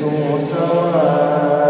ليسوا سواء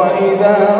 وإذا